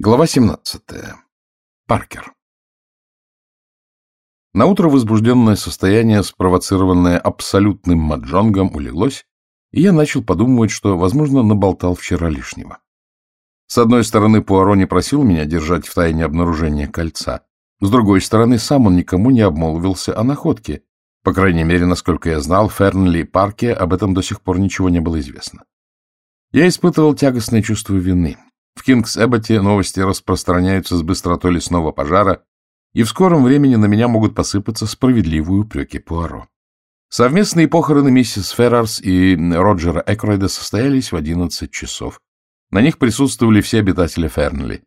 Глава 17. Паркер. Наутро возбужденное состояние, спровоцированное абсолютным маджонгом, улеглось, и я начал подумывать, что, возможно, наболтал вчера лишнего. С одной стороны, Пуаро не просил меня держать в тайне обнаружение кольца. С другой стороны, сам он никому не обмолвился о находке. По крайней мере, насколько я знал, Фернли Парке об этом до сих пор ничего не было известно. Я испытывал тягостное чувство вины. В Кингс-Эбботе новости распространяются с быстротой лесного пожара, и в скором времени на меня могут посыпаться справедливые упреки Пуаро. Совместные похороны миссис Феррарс и Роджера Экройда состоялись в 11 часов. На них присутствовали все обитатели Фернли.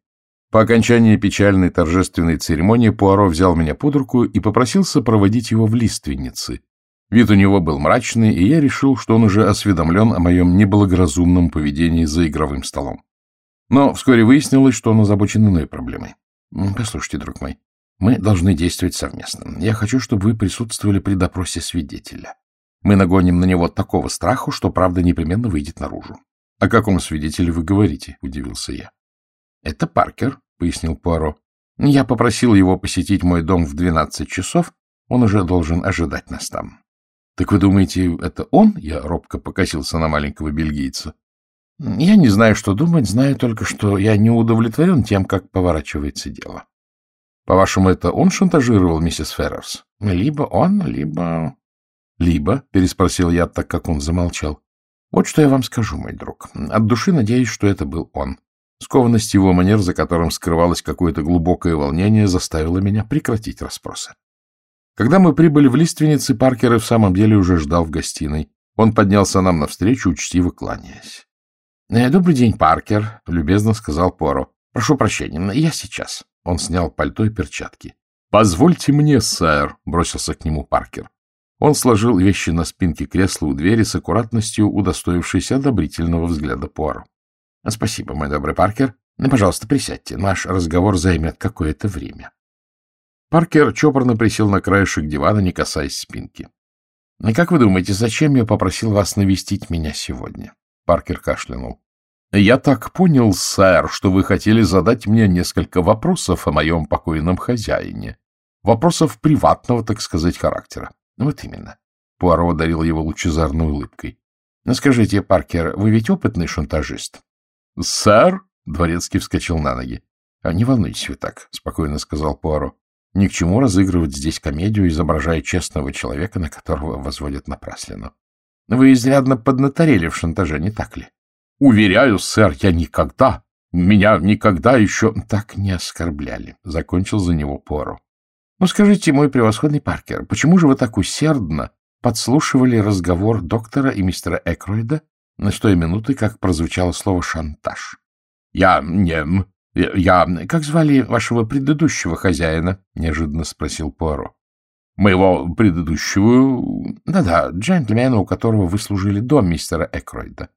По окончании печальной торжественной церемонии Пуаро взял меня под руку и попросился проводить его в лиственницы. Вид у него был мрачный, и я решил, что он уже осведомлен о моем неблагоразумном поведении за игровым столом. Но вскоре выяснилось, что он озабочен иной проблемой. Послушайте, друг мой, мы должны действовать совместно. Я хочу, чтобы вы присутствовали при допросе свидетеля. Мы нагоним на него такого страха, что правда непременно выйдет наружу. — О каком свидетеле вы говорите? — удивился я. — Это Паркер, — пояснил Пуаро. — Я попросил его посетить мой дом в двенадцать часов. Он уже должен ожидать нас там. — Так вы думаете, это он? Я робко покосился на маленького бельгийца. Я не знаю, что думать, знаю только, что я не удовлетворен тем, как поворачивается дело. По-вашему, это он шантажировал миссис Феррерс? Либо он, либо... Либо, переспросил я, так как он замолчал. Вот что я вам скажу, мой друг. От души надеюсь, что это был он. Скованность его манер, за которым скрывалось какое-то глубокое волнение, заставила меня прекратить расспросы. Когда мы прибыли в лиственницы, Паркер и в самом деле уже ждал в гостиной. Он поднялся нам навстречу, учтиво кланяясь. «Э, — Добрый день, Паркер, — любезно сказал Поро. — Прошу прощения, я сейчас. Он снял пальто и перчатки. — Позвольте мне, сэр, — бросился к нему Паркер. Он сложил вещи на спинке кресла у двери с аккуратностью, удостоившейся одобрительного взгляда Пуаро. — Спасибо, мой добрый Паркер. Ну, пожалуйста, присядьте. Наш разговор займет какое-то время. Паркер чопорно присел на краешек дивана, не касаясь спинки. — Как вы думаете, зачем я попросил вас навестить меня сегодня? Паркер кашлянул. — Я так понял, сэр, что вы хотели задать мне несколько вопросов о моем покойном хозяине. Вопросов приватного, так сказать, характера. — Вот именно. Пуаро одарил его лучезарной улыбкой. — Скажите, Паркер, вы ведь опытный шантажист? — Сэр? — Дворецкий вскочил на ноги. — Не волнуйтесь вы так, — спокойно сказал Пуаро. — Ни к чему разыгрывать здесь комедию, изображая честного человека, на которого возводят напраслину. Вы изрядно поднаторели в шантаже, не так ли? Уверяю, сэр, я никогда, меня никогда еще так не оскорбляли. Закончил за него Поро. Ну, скажите, мой превосходный Паркер, почему же вы так усердно подслушивали разговор доктора и мистера Экройда на той минуты, как прозвучало слово «шантаж»? Я не... Я... Как звали вашего предыдущего хозяина? — неожиданно спросил Пуаро. Моего предыдущего... Да-да, джентльмена, у которого вы служили до мистера Экройда.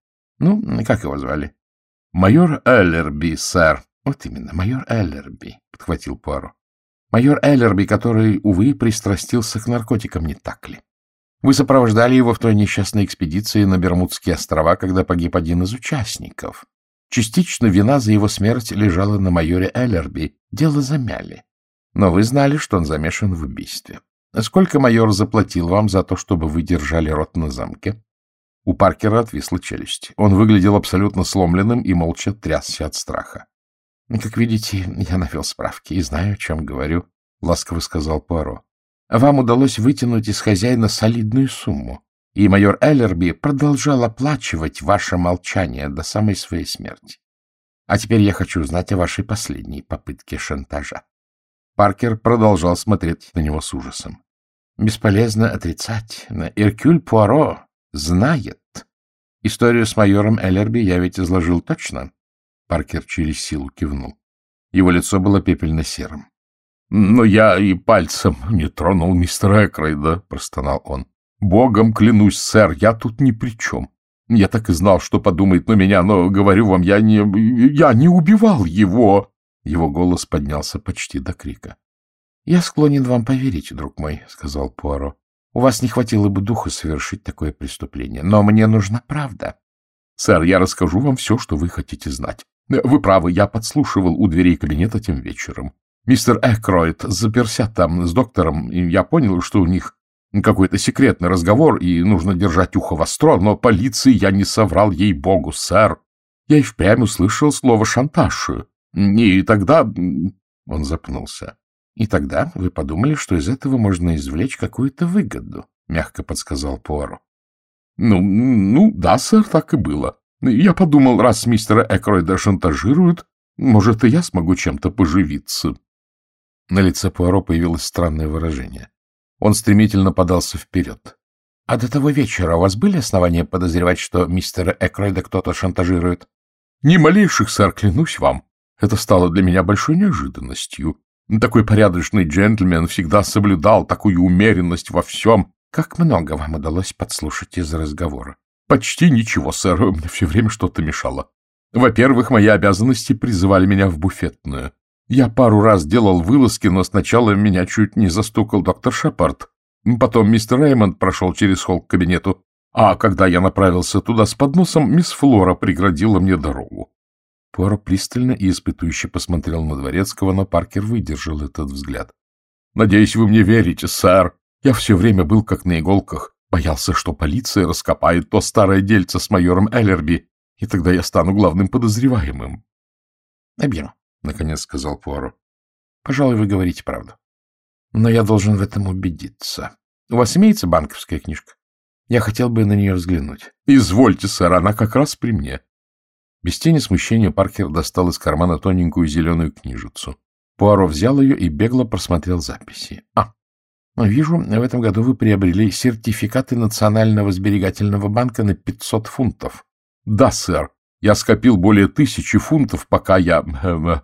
Ну, как его звали? Майор Эллерби, сэр. Вот именно, майор Эллерби, — подхватил Пуаро. Майор Эллерби, который, увы, пристрастился к наркотикам, не так ли? Вы сопровождали его в той несчастной экспедиции на Бермудские острова, когда погиб один из участников. Частично вина за его смерть лежала на майоре Эллерби. Дело замяли. Но вы знали, что он замешан в убийстве. Сколько майор заплатил вам за то, чтобы вы держали рот на замке? У Паркера отвисла челюсть. Он выглядел абсолютно сломленным и молча трясся от страха. — Как видите, я навел справки и знаю, о чем говорю, — ласково сказал Пуаро. — Вам удалось вытянуть из хозяина солидную сумму, и майор Эллерби продолжал оплачивать ваше молчание до самой своей смерти. А теперь я хочу узнать о вашей последней попытке шантажа. Паркер продолжал смотреть на него с ужасом. Бесполезно отрицать. Иркюль Пуаро знает. Историю с майором Эллерби я ведь изложил точно. Паркер через силу кивнул. Его лицо было пепельно-серым. — Но я и пальцем не тронул мистера Экрейда, — простонал он. — Богом клянусь, сэр, я тут ни при чем. Я так и знал, что подумает на меня, но, говорю вам, я не... я не убивал его. Его голос поднялся почти до крика. — Я склонен вам поверить, друг мой, — сказал Пуаро. — У вас не хватило бы духа совершить такое преступление, но мне нужна правда. — Сэр, я расскажу вам все, что вы хотите знать. Вы правы, я подслушивал у дверей кабинета тем вечером. Мистер Экроид заперся там с доктором, и я понял, что у них какой-то секретный разговор, и нужно держать ухо востро, но полиции я не соврал, ей-богу, сэр. Я и впрямь услышал слово «шантаж». И тогда... Он запнулся. И тогда вы подумали, что из этого можно извлечь какую-то выгоду, — мягко подсказал Пуаро. — Ну, ну, да, сэр, так и было. Я подумал, раз мистера Экройда шантажируют, может, и я смогу чем-то поживиться. На лице Пуаро появилось странное выражение. Он стремительно подался вперед. — А до того вечера у вас были основания подозревать, что мистера Экройда кто-то шантажирует? — Ни малейших, сэр, клянусь вам. Это стало для меня большой неожиданностью. Такой порядочный джентльмен всегда соблюдал такую умеренность во всем. Как много вам удалось подслушать из разговора? Почти ничего, сэр. Мне все время что-то мешало. Во-первых, мои обязанности призывали меня в буфетную. Я пару раз делал вылазки, но сначала меня чуть не застукал доктор Шепард. Потом мистер Реймонд прошел через холл к кабинету, а когда я направился туда с подносом, мисс Флора преградила мне дорогу. Пуаро пристально и испытующе посмотрел на Дворецкого, но Паркер выдержал этот взгляд. — Надеюсь, вы мне верите, сэр. Я все время был как на иголках. Боялся, что полиция раскопает то старое дельце с майором Эллерби, и тогда я стану главным подозреваемым. — Наберу, — наконец сказал Пуаро. — Пожалуй, вы говорите правду. Но я должен в этом убедиться. У вас имеется банковская книжка? Я хотел бы на нее взглянуть. — Извольте, сэр, она как раз при мне. Без тени смущения Паркер достал из кармана тоненькую зеленую книжицу. Пуаро взял ее и бегло просмотрел записи. — А, вижу, в этом году вы приобрели сертификаты Национального сберегательного банка на 500 фунтов. — Да, сэр. Я скопил более тысячи фунтов, пока я... Э,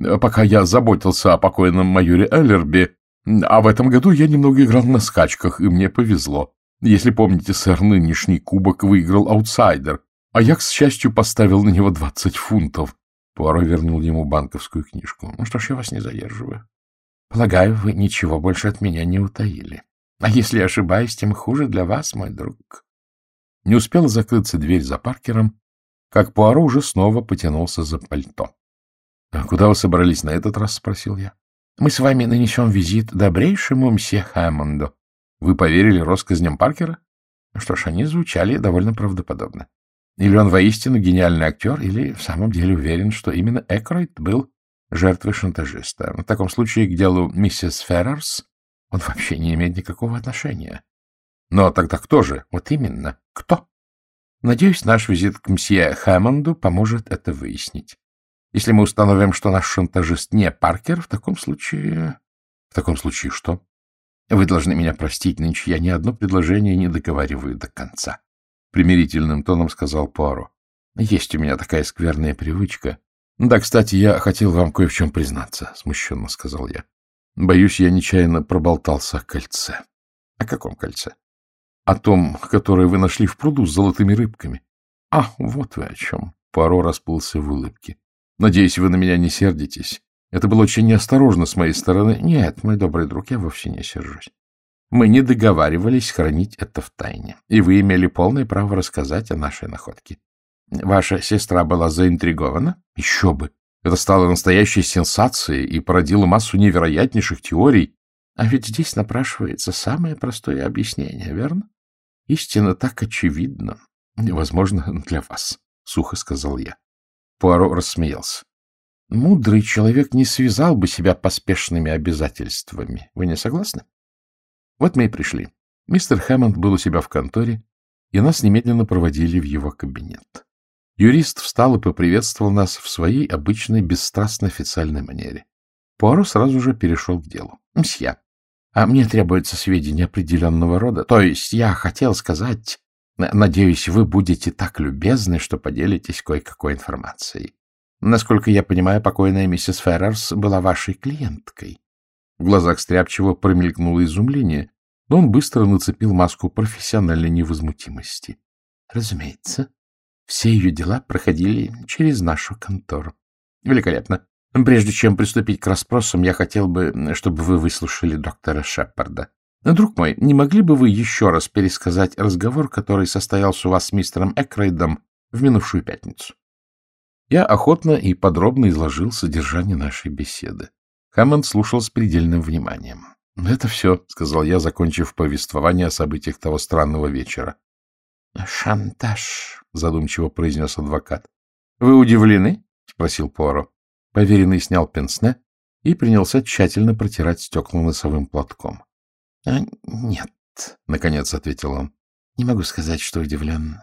э, пока я заботился о покойном майоре Эллерби, а в этом году я немного играл на скачках, и мне повезло. Если помните, сэр, нынешний кубок выиграл аутсайдер, а я, к счастью, поставил на него двадцать фунтов. Пуаро вернул ему банковскую книжку. Ну что ж, я вас не задерживаю. Полагаю, вы ничего больше от меня не утаили. А если ошибаюсь, тем хуже для вас, мой друг. Не успела закрыться дверь за Паркером, как Пуаро уже снова потянулся за пальто. — А куда вы собрались на этот раз? — спросил я. — Мы с вами нанесем визит добрейшему мсье Хэммонду. Вы поверили россказням Паркера? Что ж, они звучали довольно правдоподобно. Или он воистину гениальный актер, или в самом деле уверен, что именно Экройд был жертвой шантажиста. В таком случае к делу миссис Феррерс он вообще не имеет никакого отношения. Но тогда кто же? Вот именно, кто? Надеюсь, наш визит к мсье Хэммонду поможет это выяснить. Если мы установим, что наш шантажист не Паркер, в таком случае... В таком случае что? Вы должны меня простить, нынче я ни одно предложение не договариваю до конца. — примирительным тоном сказал Пуаро. — Есть у меня такая скверная привычка. — Да, кстати, я хотел вам кое в чем признаться, — смущенно сказал я. — Боюсь, я нечаянно проболтался о кольце. — О каком кольце? — О том, которое вы нашли в пруду с золотыми рыбками. — А, вот вы о чем. Пуаро расплылся в улыбке. — Надеюсь, вы на меня не сердитесь. Это было очень неосторожно с моей стороны. Нет, мой добрый друг, я вовсе не сержусь. Мы не договаривались хранить это в тайне, и вы имели полное право рассказать о нашей находке. Ваша сестра была заинтригована? Еще бы. Это стало настоящей сенсацией и породило массу невероятнейших теорий. А ведь здесь напрашивается самое простое объяснение, верно? Истина так очевидна. Возможно, для вас, — сухо сказал я. Пуаро рассмеялся. Мудрый человек не связал бы себя поспешными обязательствами. Вы не согласны? Вот мы и пришли. Мистер Хэммонд был у себя в конторе, и нас немедленно проводили в его кабинет. Юрист встал и поприветствовал нас в своей обычной бесстрастной официальной манере. Пуаро сразу же перешел к делу. — Мсье, а мне требуется сведения определенного рода. То есть я хотел сказать... Надеюсь, вы будете так любезны, что поделитесь кое-какой информацией. Насколько я понимаю, покойная миссис Феррерс была вашей клиенткой. В глазах Стряпчего промелькнуло изумление, но он быстро нацепил маску профессиональной невозмутимости. Разумеется, все ее дела проходили через нашу контору. Великолепно. Прежде чем приступить к расспросам, я хотел бы, чтобы вы выслушали доктора Шепарда. Друг мой, не могли бы вы еще раз пересказать разговор, который состоялся у вас с мистером Экрейдом в минувшую пятницу? Я охотно и подробно изложил содержание нашей беседы. Хэммонд слушал с предельным вниманием. — Это все, — сказал я, закончив повествование о событиях того странного вечера. — Шантаж, — задумчиво произнес адвокат. — Вы удивлены? — спросил Пуаро. Поверенный снял пенсне и принялся тщательно протирать стекла носовым платком. — Нет, — наконец ответил он. — Не могу сказать, что удивлен.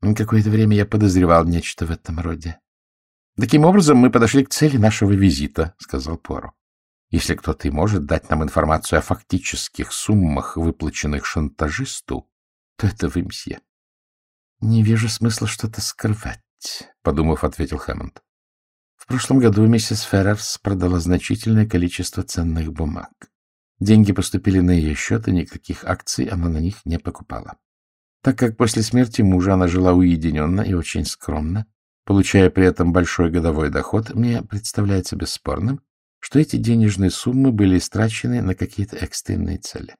Какое-то время я подозревал нечто в этом роде. — Таким образом, мы подошли к цели нашего визита, — сказал Пуаро. Если кто-то и может дать нам информацию о фактических суммах, выплаченных шантажисту, то это вы, мсье. — Не вижу смысла что-то скрывать, — подумав, ответил Хэммонд. В прошлом году миссис Феррерс продала значительное количество ценных бумаг. Деньги поступили на ее счет, и никаких акций она на них не покупала. Так как после смерти мужа она жила уединенно и очень скромно, получая при этом большой годовой доход, мне представляется бесспорным, что эти денежные суммы были истрачены на какие-то экстренные цели.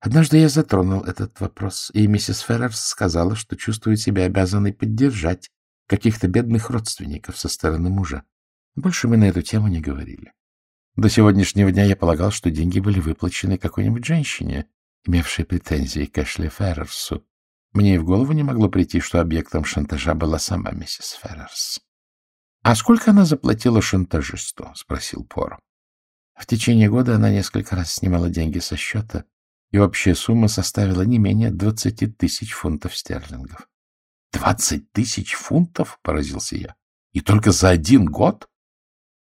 Однажды я затронул этот вопрос, и миссис Феррерс сказала, что чувствует себя обязанной поддержать каких-то бедных родственников со стороны мужа. Больше мы на эту тему не говорили. До сегодняшнего дня я полагал, что деньги были выплачены какой-нибудь женщине, имевшей претензии к Эшли Феррерсу. Мне и в голову не могло прийти, что объектом шантажа была сама миссис Феррерс. — А сколько она заплатила шантажисту? — спросил Пор. В течение года она несколько раз снимала деньги со счета, и общая сумма составила не менее двадцати тысяч фунтов стерлингов. — Двадцать тысяч фунтов? — поразился я. — И только за один год?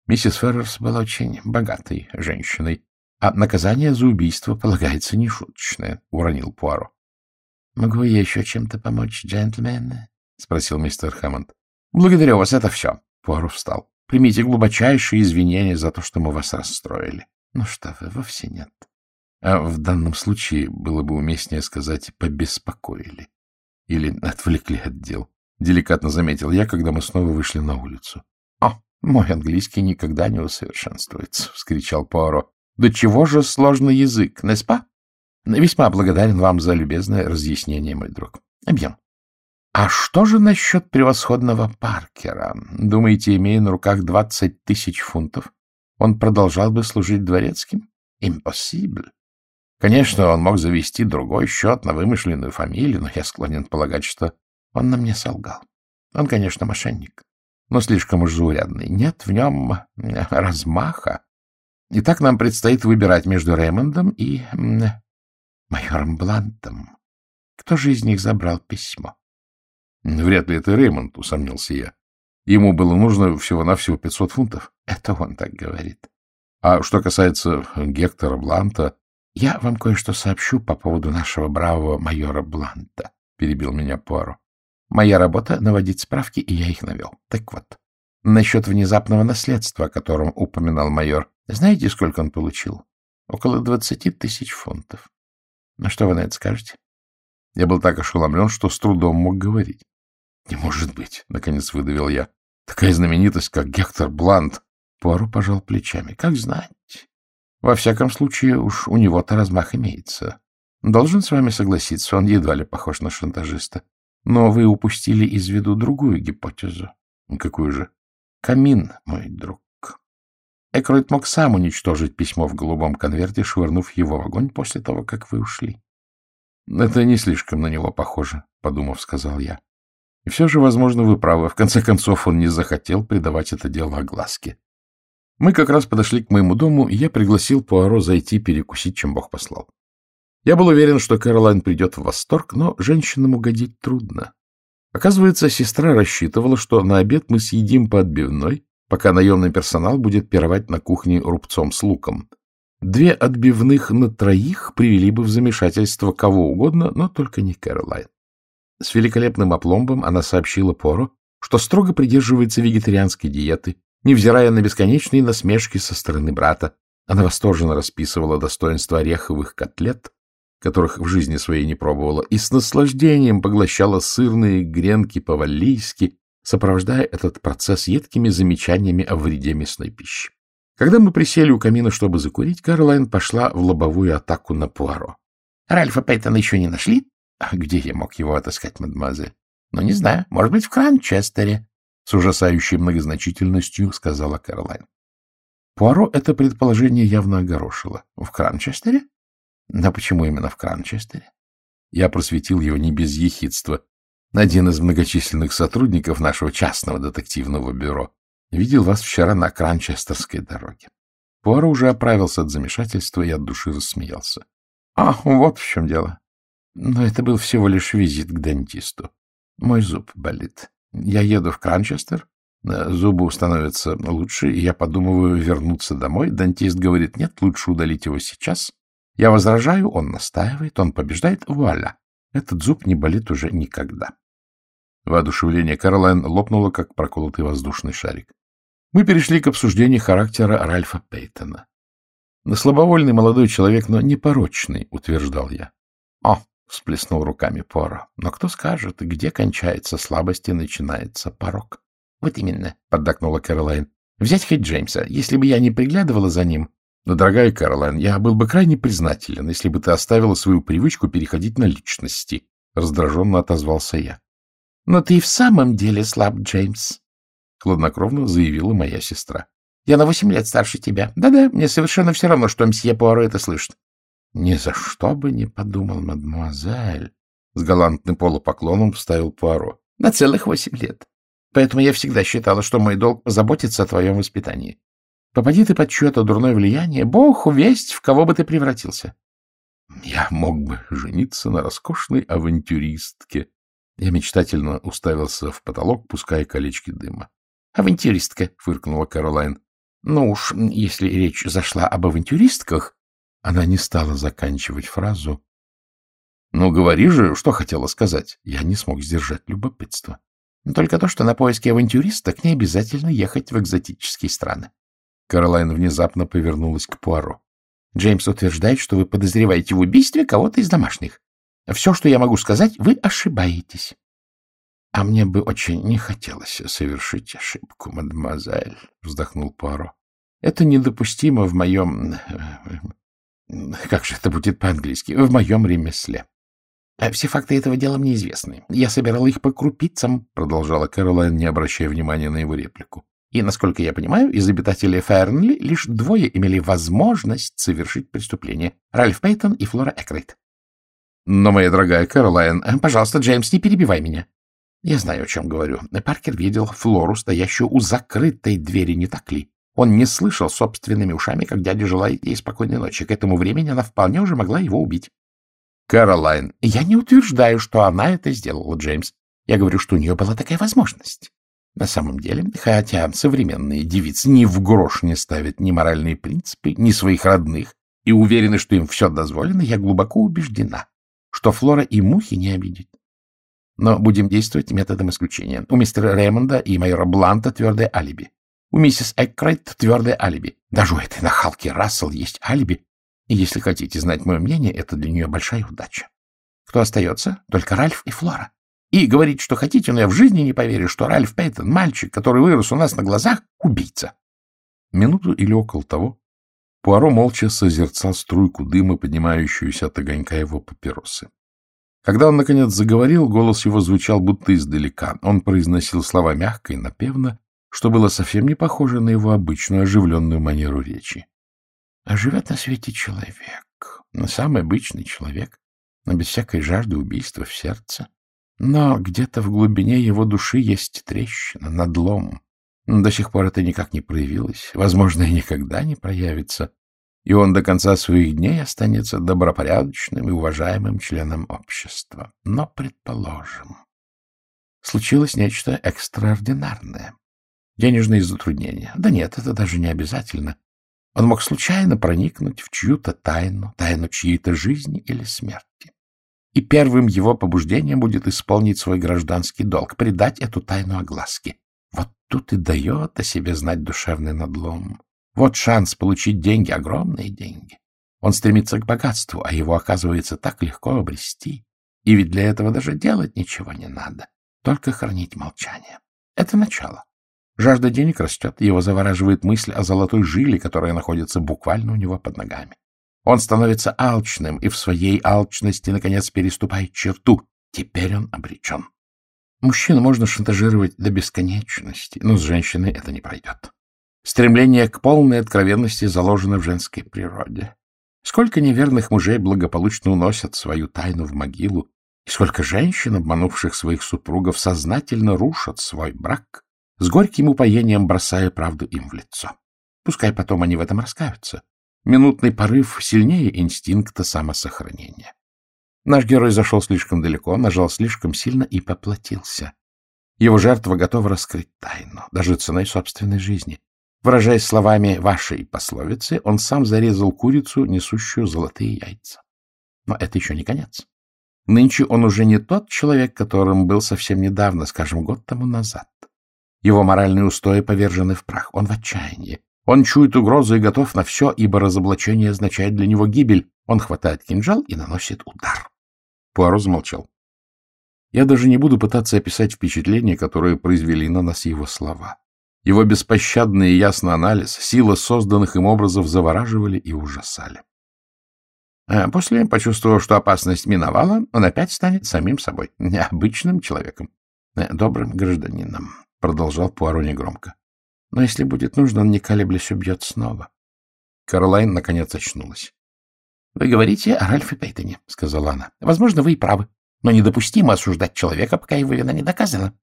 Миссис Феррерс была очень богатой женщиной, а наказание за убийство полагается нешуточное, — уронил Пуаро. — Могу я еще чем-то помочь, джентльмены? — спросил мистер Хэммонд. — Благодарю вас, это все. Пуаро встал. — Примите глубочайшие извинения за то, что мы вас расстроили. — Ну что вы, вовсе нет. А в данном случае было бы уместнее сказать «побеспокоили» или «отвлекли от дел», — деликатно заметил я, когда мы снова вышли на улицу. — О, мой английский никогда не усовершенствуется, — вскричал Пуаро. — Да чего же сложный язык, не спа? Весьма благодарен вам за любезное разъяснение, мой друг. Объем. А что же насчет превосходного Паркера? Думаете, имея на руках двадцать тысяч фунтов, он продолжал бы служить дворецким? Impossible. Конечно, он мог завести другой счет на вымышленную фамилию, но я склонен полагать, что он на мне солгал. Он, конечно, мошенник, но слишком уж заурядный. Нет в нем размаха. И так нам предстоит выбирать между Реймондом и майором Блантом. Кто же из них забрал письмо? Вряд ли это Реймонд, усомнился я. Ему было нужно всего-навсего 500 фунтов. Это он так говорит. А что касается Гектора Бланта... Я вам кое-что сообщу по поводу нашего бравого майора Бланта, перебил меня Пуаро. Моя работа — наводить справки, и я их навел. Так вот, насчет внезапного наследства, о котором упоминал майор. Знаете, сколько он получил? Около двадцати тысяч фунтов. Ну, что вы на это скажете? Я был так ошеломлен, что с трудом мог говорить. — Не может быть, — наконец выдавил я. — Такая знаменитость, как Гектор Блант. Пуару пожал плечами. — Как знать. Во всяком случае, уж у него-то размах имеется. Должен с вами согласиться, он едва ли похож на шантажиста. Но вы упустили из виду другую гипотезу. — Какую же? — Камин, мой друг. Экройд мог сам уничтожить письмо в голубом конверте, швырнув его в огонь после того, как вы ушли. — Это не слишком на него похоже, — подумав, сказал я. И все же, возможно, вы правы. В конце концов, он не захотел придавать это дело огласке. Мы как раз подошли к моему дому, и я пригласил Пуаро зайти перекусить, чем Бог послал. Я был уверен, что Кэролайн придет в восторг, но женщинам угодить трудно. Оказывается, сестра рассчитывала, что на обед мы съедим по отбивной, пока наемный персонал будет пировать на кухне рубцом с луком. Две отбивных на троих привели бы в замешательство кого угодно, но только не Кэролайн. С великолепным опломбом она сообщила Поро, что строго придерживается вегетарианской диеты, невзирая на бесконечные насмешки со стороны брата. Она восторженно расписывала достоинства ореховых котлет, которых в жизни своей не пробовала, и с наслаждением поглощала сырные гренки по-валлийски, сопровождая этот процесс едкими замечаниями о вреде мясной пищи. Когда мы присели у камина, чтобы закурить, Карлайн пошла в лобовую атаку на Пуаро. — Ральфа Пейтона еще не нашли? — А где я мог его отыскать, мадемуазель? — Ну, не знаю. Может быть, в Кранчестере. — с ужасающей многозначительностью сказала Кэролайн. Пуаро это предположение явно огорошило. — В Кранчестере? — Да почему именно в Кранчестере? Я просветил его не без ехидства. Один из многочисленных сотрудников нашего частного детективного бюро видел вас вчера на Кранчестерской дороге. Пуаро уже оправился от замешательства и от души рассмеялся. — А, вот в чем дело. Но это был всего лишь визит к дантисту. Мой зуб болит. Я еду в Кранчестер, зубы становятся лучше, и я подумываю вернуться домой. Дантист говорит, нет, лучше удалить его сейчас. Я возражаю, он настаивает, он побеждает. Вуаля! Этот зуб не болит уже никогда. Воодушевление Каролайн лопнуло, как проколотый воздушный шарик. Мы перешли к обсуждению характера Ральфа Пейтона. Слабовольный молодой человек, но непорочный, утверждал я. — О, — всплеснул руками Пора. — Но кто скажет, где кончается слабость и начинается порог? — Вот именно, — поддакнула Кэролайн. — Взять хоть Джеймса. Если бы я не приглядывала за ним... Но, дорогая Кэролайн, я был бы крайне признателен, если бы ты оставила свою привычку переходить на личности, — раздраженно отозвался я. — Но ты и в самом деле слаб, Джеймс, — хладнокровно заявила моя сестра. — Я на восемь лет старше тебя. Да-да, мне совершенно все равно, что мсье Пуаро это слышит. — Ни за что бы не подумал, мадемуазель, — с галантным полупоклоном вставил Пуаро. — На целых восемь лет. Поэтому я всегда считала, что мой долг — позаботиться о твоем воспитании. Попади ты под чье-то дурное влияние, бог весть, в кого бы ты превратился. Я мог бы жениться на роскошной авантюристке. Я мечтательно уставился в потолок, пуская колечки дыма. — Авантюристка, — фыркнула Каролайн. — Ну уж, если речь зашла об авантюристках, она не стала заканчивать фразу. «Ну, говори же, что хотела сказать». Я не смог сдержать любопытство. Только то, что на поиски авантюристок не обязательно ехать в экзотические страны. Каролайн внезапно повернулась к Пуаро. Джеймс утверждает, что вы подозреваете в убийстве кого-то из домашних. Все, что я могу сказать, вы ошибаетесь. — А мне бы очень не хотелось совершить ошибку, мадемуазель, — вздохнул Пуаро. — Это недопустимо в моем э, как же это будет по-английски? В моем ремесле. А все факты этого дела мне известны. Я собирала их по крупицам, продолжала Кэролайн, не обращая внимания на его реплику. И, насколько я понимаю, из обитателей Фернли лишь двое имели возможность совершить преступление — Ральф Пейтон и Флора Экрейт. Но, моя дорогая Кэролайн, пожалуйста, Джеймс, не перебивай меня. Я знаю, о чем говорю. Паркер видел Флору, стоящую у закрытой двери, не так ли? Он не слышал собственными ушами, как дядя желает ей спокойной ночи. К этому времени она вполне уже могла его убить. Кэролайн, я не утверждаю, что она это сделала, Джеймс. Я говорю, что у нее была такая возможность. На самом деле, хотя современные девицы ни в грош не ставят ни моральные принципы, ни своих родных, и уверены, что им все дозволено, я глубоко убеждена, что Флора и мухи не обидит. Но будем действовать методом исключения. У мистера Рэймонда и майора Бланта твердое алиби. У миссис Эккрайт твердое алиби. Даже у этой нахалки Рассел есть алиби. И если хотите знать мое мнение, это для нее большая удача. Кто остается? Только Ральф и Флора. И говорить, что хотите, но я в жизни не поверю, что Ральф Пейтон, мальчик, который вырос у нас на глазах, убийца. Минуту или около того Пуаро молча созерцал струйку дыма, поднимающуюся от огонька его папиросы. Когда он, наконец, заговорил, голос его звучал будто издалека. Он произносил слова мягко и напевно, что было совсем не похоже на его обычную оживленную манеру речи. А живет на свете человек, самый обычный человек, но без всякой жажды убийства в сердце. Но где-то в глубине его души есть трещина, надлом. До сих пор это никак не проявилось, возможно, и никогда не проявится, и он до конца своих дней останется добропорядочным и уважаемым членом общества. Но, предположим, случилось нечто экстраординарное. Денежные затруднения. Да нет, это даже не обязательно. Он мог случайно проникнуть в чью-то тайну, тайну чьей-то жизни или смерти. И первым его побуждением будет исполнить свой гражданский долг, придать эту тайну огласке. Вот тут и дает о себе знать душевный надлом. Вот шанс получить деньги, огромные деньги. Он стремится к богатству, а его, оказывается, так легко обрести. И ведь для этого даже делать ничего не надо, только хранить молчание. Это начало. Жажда денег растет, его завораживает мысль о золотой жиле, которая находится буквально у него под ногами. Он становится алчным и в своей алчности, наконец, переступает черту. Теперь он обречен. Мужчину можно шантажировать до бесконечности, но с женщиной это не пройдет. Стремление к полной откровенности заложено в женской природе. Сколько неверных мужей благополучно уносят свою тайну в могилу, и сколько женщин, обманувших своих супругов, сознательно рушат свой брак, с горьким упоением бросая правду им в лицо. Пускай потом они в этом раскаются. Минутный порыв сильнее инстинкта самосохранения. Наш герой зашел слишком далеко, нажал слишком сильно и поплатился. Его жертва готова раскрыть тайну, даже ценой собственной жизни. Выражаясь словами вашей пословицы, он сам зарезал курицу, несущую золотые яйца. Но это еще не конец. Нынче он уже не тот человек, которым был совсем недавно, скажем, год тому назад. Его моральные устои повержены в прах. Он в отчаянии. Он чует угрозу и готов на все, ибо разоблачение означает для него гибель. Он хватает кинжал и наносит удар. Пуаро замолчал. Я даже не буду пытаться описать впечатление, которое произвели на нас его слова. Его беспощадный и ясный анализ, сила созданных им образов завораживали и ужасали. А после, почувствовав, что опасность миновала, он опять станет самим собой, необычным человеком, э, добрым гражданином, — продолжал Пуаро негромко. Но если будет нужно, он, не колеблясь, убьет снова. Каролайн, наконец, очнулась. — Вы говорите о Ральфе Пейтоне, — сказала она. — Возможно, вы и правы, но недопустимо осуждать человека, пока его вина не доказана.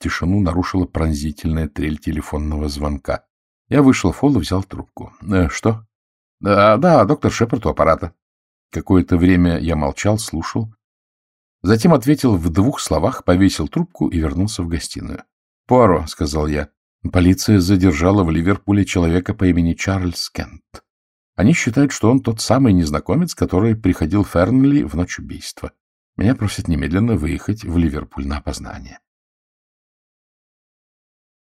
Тишину нарушила пронзительная трель телефонного звонка. Я вышел в холл и взял трубку. «Э, — Что? — Да, да, доктор Шепард у аппарата. Какое-то время я молчал, слушал. Затем ответил в двух словах, повесил трубку и вернулся в гостиную. — Пуаро, — сказал я, — полиция задержала в Ливерпуле человека по имени Чарльз Кент. Они считают, что он тот самый незнакомец, который приходил в Фернли в ночь убийства. Меня просят немедленно выехать в Ливерпуль на опознание.